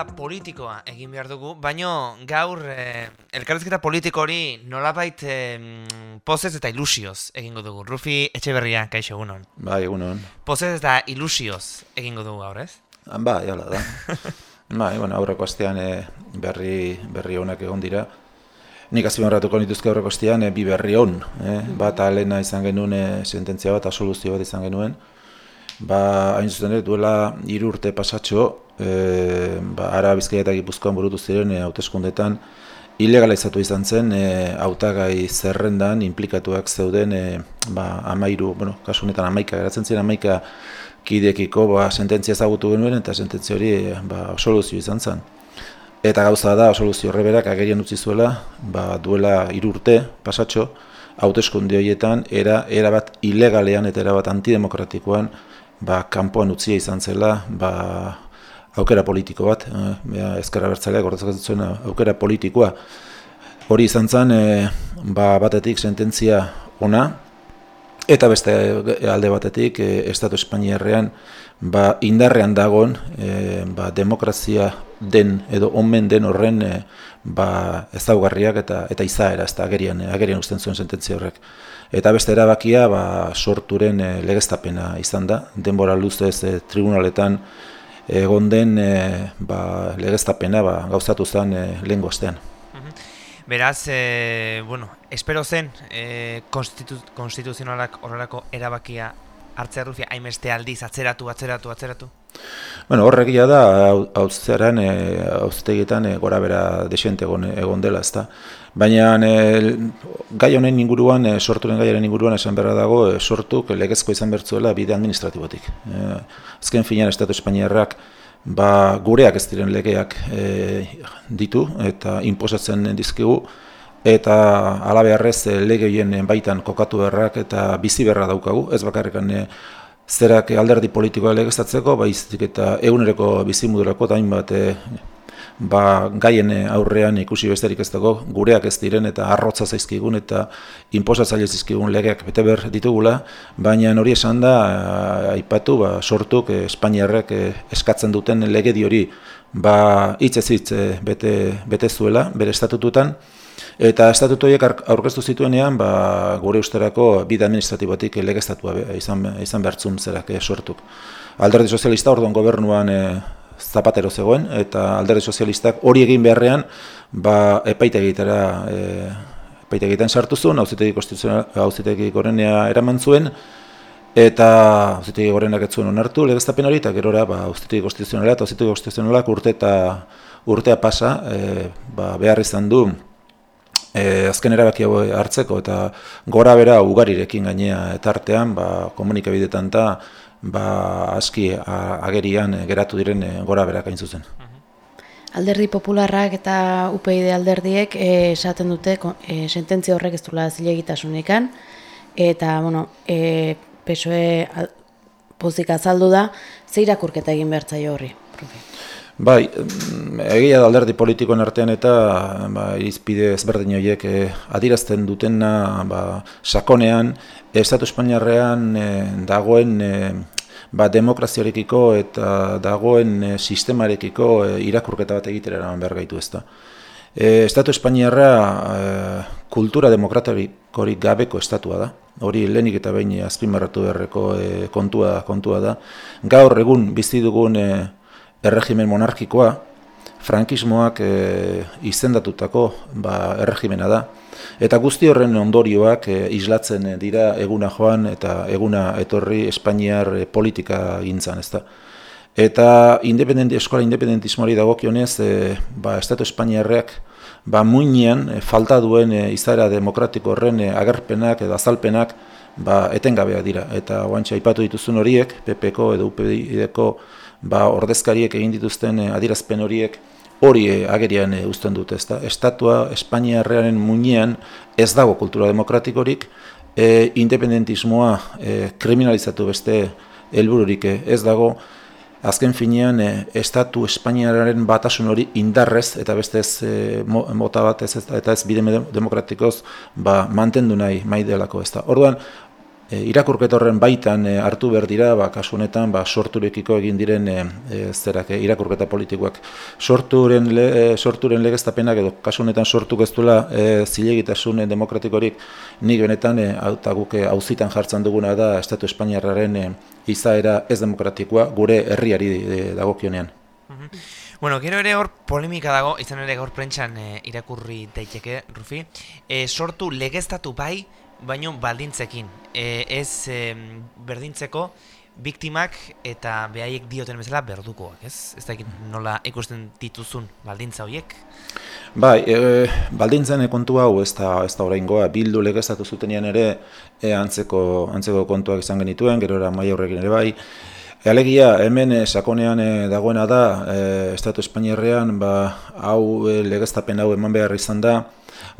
elkarrezketa politikoa egin behar dugu, baino gaur eh, elkarrezketa politiko hori nolabait eh, pozez eta ilusioz egingo dugu. Rufi Etxeberria, kaixo egunon. Bai, egunon. Pozez eta ilusioz egingo dugu gaur, ez? Ba, jala da. bai, bueno, aurreko astean eh, berri, berri honak egon dira. Nik azpimarratuko nituzke aurreko astean eh, bi berri hon. Eh? Bat alena izan genuen eh, sententzia bat, asoluzio bat izan genuen. Ba, hain zuzen duela hiru urte pasatxo, e, ba, ara bizkaia eta gipuzkoan burutu ziren e, hauteskundetan ilegalizatu izan zen e, hautagai zerrendan implikatuak zeuden e, ba, amairu, bueno, kasu honetan amaika, geratzen ziren amaika kidekiko ba, sententzia ezagutu genuen eta sententzia hori e, ba, soluzio izan zen. Eta gauza da, soluzio horreberak agerian utzi zuela, ba, duela hiru urte pasatxo, hauteskunde horietan era, era bat ilegalean eta era bat antidemokratikoan ba, kanpoan utzia izan zela, ba, aukera politiko bat, eh, ezkerra bertzaleak zuen aukera politikoa. Hori izan zen, eh, ba, batetik sententzia ona, eta beste alde batetik, eh, Estatu Espainiarrean, ba, indarrean dagoen, eh, ba, demokrazia den edo omen den horren eh, ba, ezaugarriak eta eta izaera, ez da, agerian, agerian usten zuen sententzia horrek. Eta beste erabakia ba, sorturen e, legeztapena izan da, denbora luzez e, tribunaletan egon den e, ba, legeztapena ba, gauzatu zen e, lehen goaztean. Beraz, e, bueno, espero zen e, konstitu, konstituzionalak horrelako erabakia hartzea Rufia hainbeste aldiz atzeratu, atzeratu, atzeratu? Bueno, horregia da, hau zeran, hau e, gora bera desente egon, egon dela, ezta. Baina e, gai honen inguruan, e, sorturen gaiaren inguruan esan berra dago, e, sortuk legezko izan bertzuela bide administratibotik. E, azken finean Estatu Espainiarrak ba, gureak ez diren legeak e, ditu eta inposatzen dizkigu, eta alabearrez e, legeien baitan kokatu berrak eta bizi berra daukagu, ez bakarrikan zerak alderdi politikoa legeztatzeko, baizik eta egunereko bizimudurako eta hainbat e, ba, gaien aurrean ikusi besterik ez dago, gureak ez diren eta arrotza zaizkigun eta inposatzaile zaizkigun legeak bete ber ditugula, baina hori esan da, eh, aipatu, ba, sortuk eh, Espainiarrek eskatzen duten legedi hori ba, hitz ez hitz bete, bete zuela, bere estatututan, Eta estatutu horiek aurkeztu zituenean, ba, gure usterako bide administratibotik legeztatua izan, izan behartzun zerak sortuk. Alderdi sozialista orduan gobernuan zapatero zegoen, eta alderdi sozialistak hori egin beharrean, ba, epaitegitara, e, epaitegiten sartu zuen, hauzitegi gorenea eraman zuen, eta hauzitegi gorenak ez zuen onartu, legeztapen hori, eta gerora, ba, hauzitegi konstituzionala, eta hauzitegi konstituzionalak urte eta urtea pasa, e, ba, behar izan du, e, azken erabaki hartzeko, eta gora bera ugarirekin gainea, eta artean, ba, komunikabidetan eta, ba, aski agerian eh, geratu diren eh, gora berak hain zuzen. Alderdi popularrak eta UPID alderdiek eh, esaten dute e, sententzia horrek ez dula zilegitasunekan eta bueno, e, PSOE pozik azaldu da, ze irakurketa egin bertzaio horri? Bai, mm, egia da alderdi politikoen artean eta ba, irizpide ezberdin horiek eh, adirazten dutena ba, sakonean Estatu Espainiarrean eh, dagoen eh, ba, demokraziarekiko eta dagoen sistemarekiko irakurketa bat egitera eraman behar gaitu ezta. Eh, Estatu Espainiarra eh, kultura demokratikorik gabeko estatua da. Hori lehenik eta behin azpimarratu beharreko eh, kontua, kontua da. Gaur egun bizi dugun eh, erregimen monarkikoa, frankismoak e, izendatutako ba, erregimena da. Eta guzti horren ondorioak e, islatzen dira eguna joan eta eguna etorri Espainiar politika gintzan, ezta. Eta independenti, eskola independentismoari dagokionez, e, ba, Estatu Espainiarreak ba, muinean e, falta duen e, izaera demokratiko horren e, agerpenak edo azalpenak ba, etengabeak dira. Eta oantxa aipatu dituzun horiek, PPko edo UPD-ko ba, ordezkariek egin dituzten eh, adirazpen horiek hori eh, agerian e, uzten dute. Ezta? Estatua Espainiarrearen muinean ez dago kultura demokratikorik, e, independentismoa e, kriminalizatu beste helbururik ez dago, azken finean Estatu Espainiarren batasun hori indarrez eta beste ez e, mota bat ez, eta ez bide demokratikoz ba, mantendu nahi maidelako. Ezta? Orduan, e, irakurketa baitan e, hartu behar dira, ba, kasu honetan ba, sorturekiko egin diren e, e zerak e, irakurketa politikoak. Sorturen, le, e, sorturen legeztapenak edo kasu honetan sortuk ez e, zilegitasun demokratikorik nik benetan e, eta guk auzitan jartzen duguna da Estatu Espainiarraren izaera ez demokratikoa gure herriari e, dagokionean. Bueno, gero ere hor polemika dago, izan ere gaur prentxan e, irakurri daiteke, Rufi. E, sortu legeztatu bai, baino baldintzekin. E, ez e, berdintzeko biktimak eta behaiek dioten bezala berdukoak, ez? Ez dakit nola ikusten dituzun baldintza horiek? Bai, e, baldintzen kontu hau ez da, ez da oraingoa, bildu legeztatu zutenean ere e, antzeko, antzeko kontuak izan genituen, gerora maia horrekin ere bai, Alegia, hemen e, sakonean eh, dagoena da, eh, Estatu Espainiarrean, ba, hau eh, legeztapen hau eman behar izan da,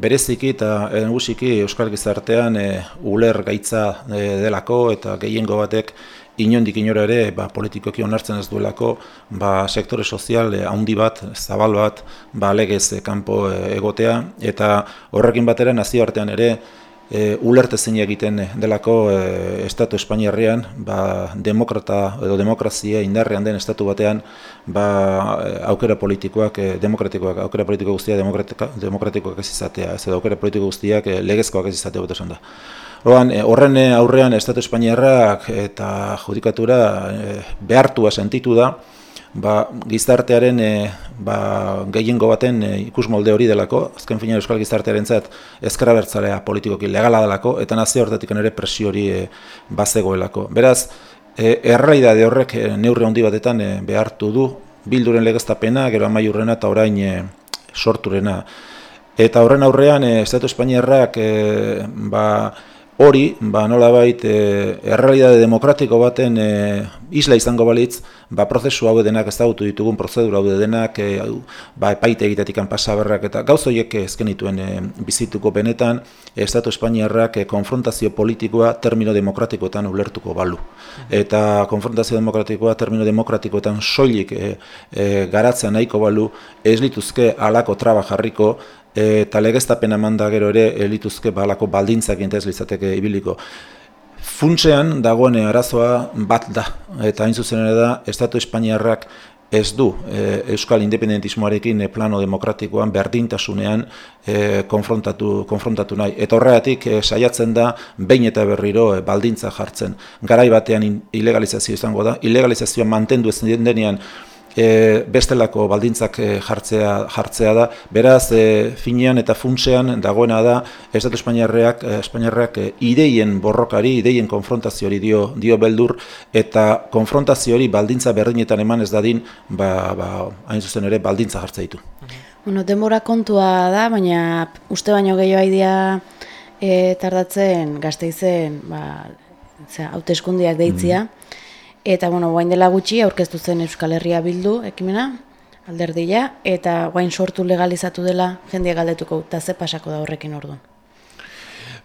bereziki eta eh, nagusiki euskal gizartean e, uler gaitza e, delako eta gehiengo batek inondik inora ere ba, politikoki onartzen ez duelako ba, sektore sozial handi bat, zabal bat, ba, legez kanpo egotea. Eta horrekin batera nazioartean ere e, ulerte zein egiten delako e, Estatu Espainiarrean, ba, demokrata edo demokrazia indarrean den Estatu batean, ba, aukera politikoak, e, demokratikoak, aukera politiko guztia demokratikoak ez izatea, ez edo aukera politiko guztiak e, legezkoak ez izatea bat da. Oan, e, horren aurrean Estatu Espainiarrak eta judikatura e, behartua sentitu da, ba, gizartearen e, ba, gehiengo baten e, ikusmolde hori delako, azken fina euskal gizartearen zat ezkerabertzalea politikoki legala delako, eta nazio hortatik nire presio hori e, bazegoelako. Beraz, e, erraidade horrek e, neurre handi batetan e, behartu du, bilduren legeztapena, gero amaiurrena eta orain e, sorturena. Eta horren aurrean, e, Estatu Espainiarrak e, ba, hori, ba nolabait eh errealitate demokratiko baten e, isla izango balitz, ba prozesu hau denak ezagutu ditugun prozedura eh, hau denak e, ba epaite egitatikan pasa berrak eta gauzo hauek ezkenituen e, eh, bizituko benetan estatu espainiarrak e, konfrontazio politikoa termino demokratikoetan ulertuko balu. Eta konfrontazio demokratikoa termino demokratikoetan soilik e, e, garatzen nahiko balu ez lituzke halako traba jarriko e, eta legeztapen eman da gero ere elituzke ba, balako baldintzak ez litzateke ibiliko. Funtsean dagoen arazoa bat da, eta hain zuzen ere da, Estatu Espainiarrak ez du e, Euskal independentismoarekin e, plano demokratikoan berdintasunean e, konfrontatu, konfrontatu nahi. Eta horregatik e, saiatzen da behin eta berriro e, baldintza jartzen. Garai batean in, ilegalizazio izango da, ilegalizazioa mantendu ez denean e, bestelako baldintzak e, jartzea, jartzea da. Beraz, e, finean eta funtzean dagoena da, Estatu Espainiarreak, e, Espainiarreak e, ideien borrokari, ideien konfrontazioari dio, dio beldur, eta konfrontazioari baldintza berdinetan eman ez dadin, ba, ba, hain zuzen ere, baldintza jartzea ditu. Bueno, denbora kontua da, baina uste baino gehioa idea e, tardatzen, gazteizen ba, hautezkundiak deitzia, mm -hmm. Eta, bueno, guain dela gutxi, aurkeztu zen Euskal Herria bildu, ekimena, alderdia, eta guain sortu legalizatu dela, jendia galdetuko, eta ze pasako da horrekin orduan.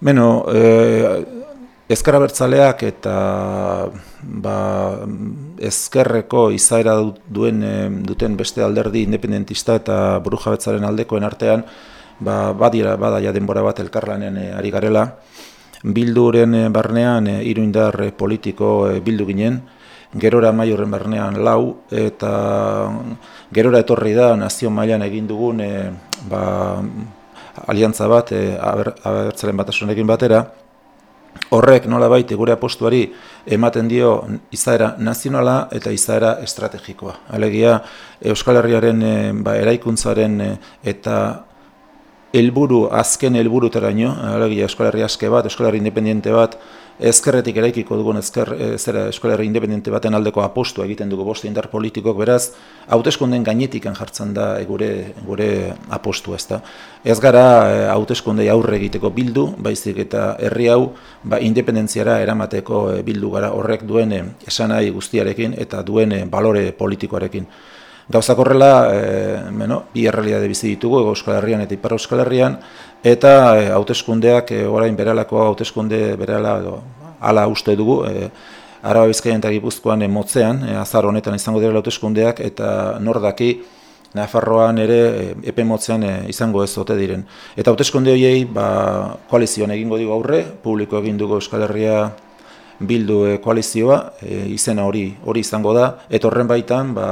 Beno, eh, e, ezkara bertzaleak eta ba, ezkerreko izaera duen, eh, duten beste alderdi independentista eta burujabetzaren aldekoen artean, ba, badira, badaia denbora bat elkarlanen e, eh, ari garela, bilduren barnean e, iruindar politiko e, bildu ginen, gerora maiorren bernean lau, eta gerora etorri da nazio mailan egin dugun e, ba, aliantza bat e, aber, abertzaren batasunekin batera, Horrek nola baite gure apostuari ematen dio izaera nazionala eta izaera estrategikoa. Alegia Euskal Herriaren e, ba, eraikuntzaren e, eta helburu azken helburuteraino, alegia Euskal Herri aske bat, Euskal Herri independiente bat ezkerretik eraikiko dugun ezker, ezera zera Independente baten aldeko apostua egiten dugu boste indar politikok, beraz, hauteskunden gainetikan jartzen da gure, gure apostua, ezta. Ez gara eh, hauteskundei aurre egiteko bildu, baizik eta herri hau ba, independentziara eramateko eh, bildu gara horrek duen esanai guztiarekin eta duen balore politikoarekin. Gauzak horrela, eh, e, bueno, bi errealitate bizi ditugu Ego Euskal Herrian eta Ipar Euskal Herrian eta e, hauteskundeak e, orain beralako hauteskunde berala edo hala uste dugu e, Araba Bizkaian eta Gipuzkoan e, motzean, e, azar honetan izango direla hauteskundeak eta nor daki Nafarroan ere epe motzean e, izango ez ote diren. Eta hauteskunde horiei ba, koalizioan egingo dugu aurre, publiko egin dugu Euskal Herria bildu e, koalizioa, e, izena hori hori izango da, eta horren baitan ba,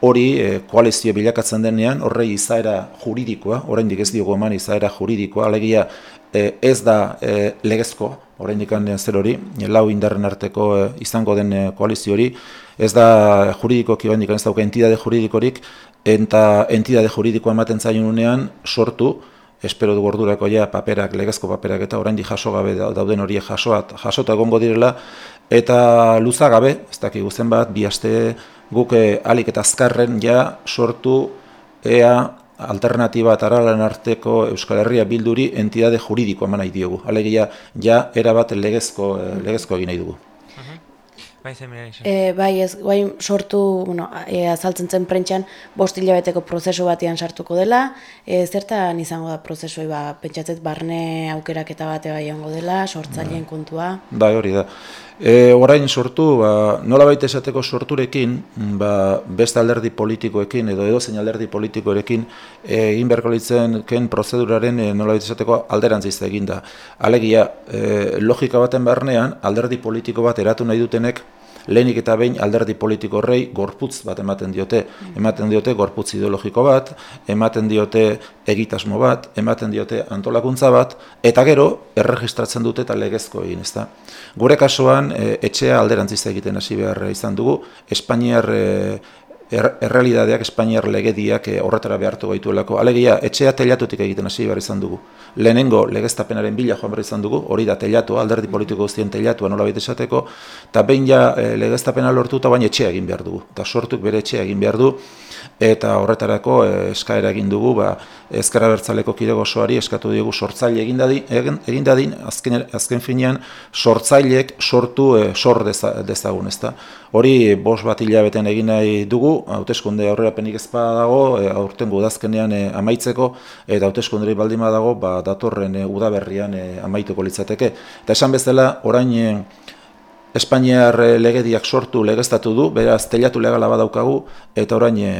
hori e, koalizio bilakatzen denean, horrei izaera juridikoa, oraindik ez diogu eman izaera juridikoa, alegia e, ez da e, legezko, oraindik zer hori, lau indarren arteko e, izango den e, koalizio hori, ez da juridikoki oraindik ez dauka entidade juridikorik, eta entidade juridikoa ematen zaion unean sortu, espero du gordurako ja paperak, legezko paperak eta oraindik jaso gabe dauden horiek jasoat, jasota egongo direla eta luza gabe, ez dakigu zenbat, bi aste guk eh, alik eta azkarren ja sortu ea alternatiba eta aralen arteko Euskal Herria bilduri entidade juridikoa eman nahi diogu. Alegia, ja, erabat legezko, eh, legezko egin nahi dugu. Bai, e, bai, ez, bai, sortu, bueno, e, azaltzen zen prentxan, bost hilabeteko prozesu batean sartuko dela, e, zertan izango da prozesu, ba, pentsatzet barne aukerak eta bate bai ongo dela, sortzaileen bai. kontua. Bai, hori da. E, orain sortu, ba, nola baita esateko sorturekin, ba, beste alderdi politikoekin, edo edo zein alderdi politikoerekin, egin beharko litzen ken prozeduraren e, nola baita esateko alderantzizte eginda. Alegia, e, logika baten barnean, alderdi politiko bat eratu nahi dutenek, lehenik eta behin alderdi politiko horrei gorputz bat ematen diote. Ematen diote gorputz ideologiko bat, ematen diote egitasmo bat, ematen diote antolakuntza bat, eta gero erregistratzen dute eta legezko egin, ezta. Gure kasuan, e, etxea alderantziz egiten hasi behar izan dugu, Espainiar e, er, errealidadeak Espainiar legediak e, horretara behartu gaituelako. Alegia, etxea telatutik egiten hasi behar izan dugu. Lehenengo legeztapenaren bila joan behar izan dugu, hori da telatu, alderdi politiko guztien telatua nola baita esateko, eta behin ja e, legeztapena lortu eta baina etxea egin behar dugu. Eta sortuk bere etxea egin behar du, eta horretarako e, eskaera egin dugu, ba, ezkara bertzaleko kidego osoari eskatu dugu sortzaile egin dadin, egin, dadin azken, azken finean sortzaileek sortu e, sor dezagun, ezta. Hori bos bat hilabeten egin nahi dugu, hauteskunde aurrera penik ezpa dago, e, aurten gudazkenean e, amaitzeko, eta hauteskunderi baldima dago, ba, datorren e, udaberrian e, amaituko litzateke. Eta esan bezala, orain e, Espainiar legediak sortu legeztatu du, beraz telatu legala badaukagu, eta orain e,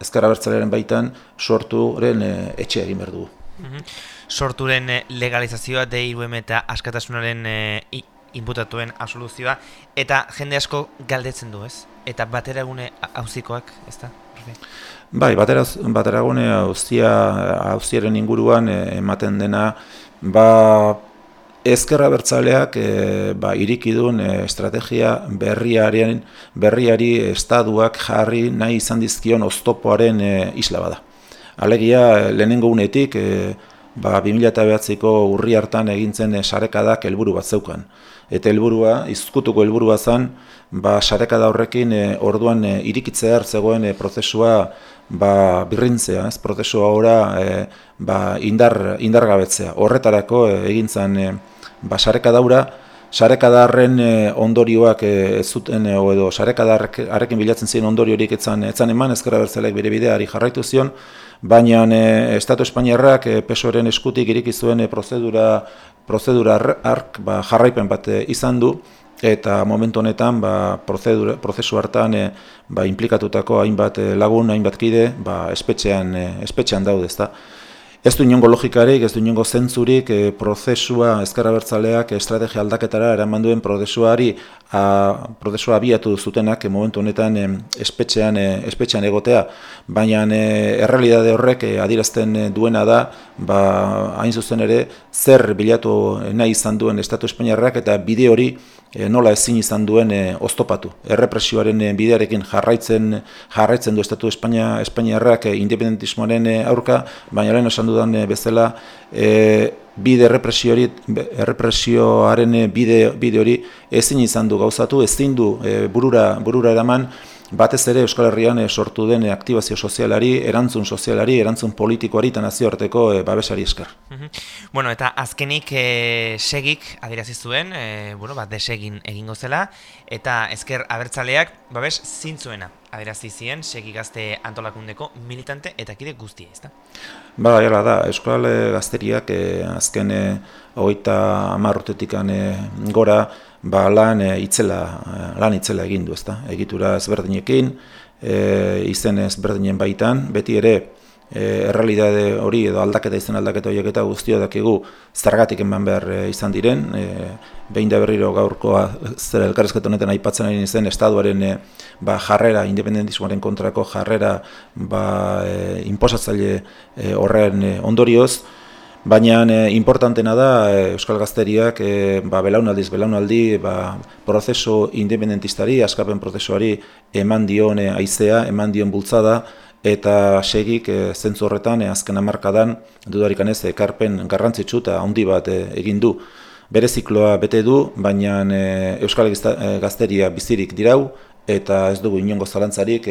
ezkara bertzaleren baitan sorturen e, etxe egin behar dugu. Mhm. Sorturen legalizazioa DIUM eta askatasunaren e, inputatuen absoluzioa, eta jende asko galdetzen du, ez? Eta batera gune hauzikoak, ez da? Bai, batera, batera gune hauziaren inguruan eh, ematen dena, ba, ezkerra bertzaleak e, ba, irikidun e, estrategia berriaren, berriari estaduak jarri nahi izan dizkion oztopoaren e, isla bada. Alegia, lehenengo unetik, e, ba, 2008ko urri hartan egintzen e, sarekadak helburu bat zeukan eta helburua izkutuko helburua zen ba sarekada horrekin e, orduan e, irikitzea hartzegoen e, prozesua ba birrintzea, ez prozesua ora e, ba indar indargabetzea. Horretarako e, egintzan e, ba sarekadaura Sarekadarren ondorioak ez zuten edo sarekadarrekin bilatzen ziren ondoriorik etzan etzan eman ezkerra bertzaleak bere bideari jarraitu zion, baina e, Estatu Espainiarrak e, pesoren eskutik iriki zuen prozedura prozedura ark ba, jarraipen bat eh, izan du eta momentu honetan ba, prozedura, prozesu hartan e, ba, implikatutako hainbat eh, lagun, hainbat kide ba, espetxean, espetxean daude ezta. Ez du inongo logikarik, ez du inongo zentzurik, e, prozesua ezkerra bertzaleak estrategia aldaketara eraman duen prozesuari a, prozesua abiatu zutenak e, momentu honetan e, espetxean, e, espetxean egotea, baina e, errealidade horrek e, adirazten duena da, ba, hain zuzen ere, zer bilatu nahi izan duen Estatu Espainiarrak eta bide hori e, nola ezin izan duen e, oztopatu. Errepresioaren bidearekin jarraitzen jarraitzen du Estatu Espainia Espainiarrak e, independentismoaren aurka, baina lehen esan dudan e, bezala e, bide errepresiori errepresioaren bide bide hori ezin izan du gauzatu, ezin du e, burura burura eraman batez ere Euskal Herrian eh, sortu den eh, aktibazio sozialari, erantzun sozialari, erantzun politikoari eta nazioarteko e, babesari esker. Bueno, eta azkenik e, segik adirazi zuen, e, bueno, bat desegin egingo zela, eta ezker abertzaleak babes zintzuena adirazi zien segi gazte antolakundeko militante eta kide guztia, ezta? Ba, jala da, Euskal Gazteriak e, azken hogeita urtetik gora, ba, lan e, itzela, eh, lan itzela egin du, ezta? Egitura ezberdinekin, e, izen ezberdinen baitan, beti ere e, errealidade hori edo aldaketa izan aldaketa horiek eta guztio dakigu zergatik eman behar e, izan diren, e, behin da berriro gaurkoa zer elkarrezketu honetan aipatzen ari zen estaduaren e, ba, jarrera, independentismoaren kontrako jarrera ba, e, inposatzaile e, horren e, ondorioz, Baina e, importantena da Euskal Gazteriak e, ba, belaunaldiz belaunaldi ba, prozeso independentistari, askapen prozesuari eman dion e, aizea, eman dion bultzada, eta segik e, zentzu horretan e, azken hamarkadan dudarik anez ekarpen garrantzitsu eta handi bat e, egin du. Bere zikloa bete du, baina e, Euskal Gazteria bizirik dirau, eta ez dugu inongo zalantzarik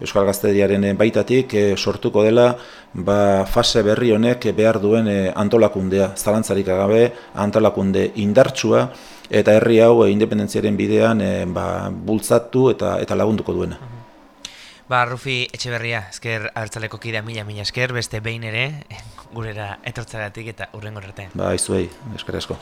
Euskal Gazteriaren baitatik sortuko dela ba, fase berri honek behar duen antolakundea, zalantzarik agabe, antolakunde indartsua, eta herri hau e, independentziaren bidean ba, bultzatu eta, eta lagunduko duena. Ba, Rufi Etxeberria, esker abertzaleko kidea mila mila esker, beste behin ere, gurera etortzaratik eta urrengo arte. Ba, izuei, esker esko.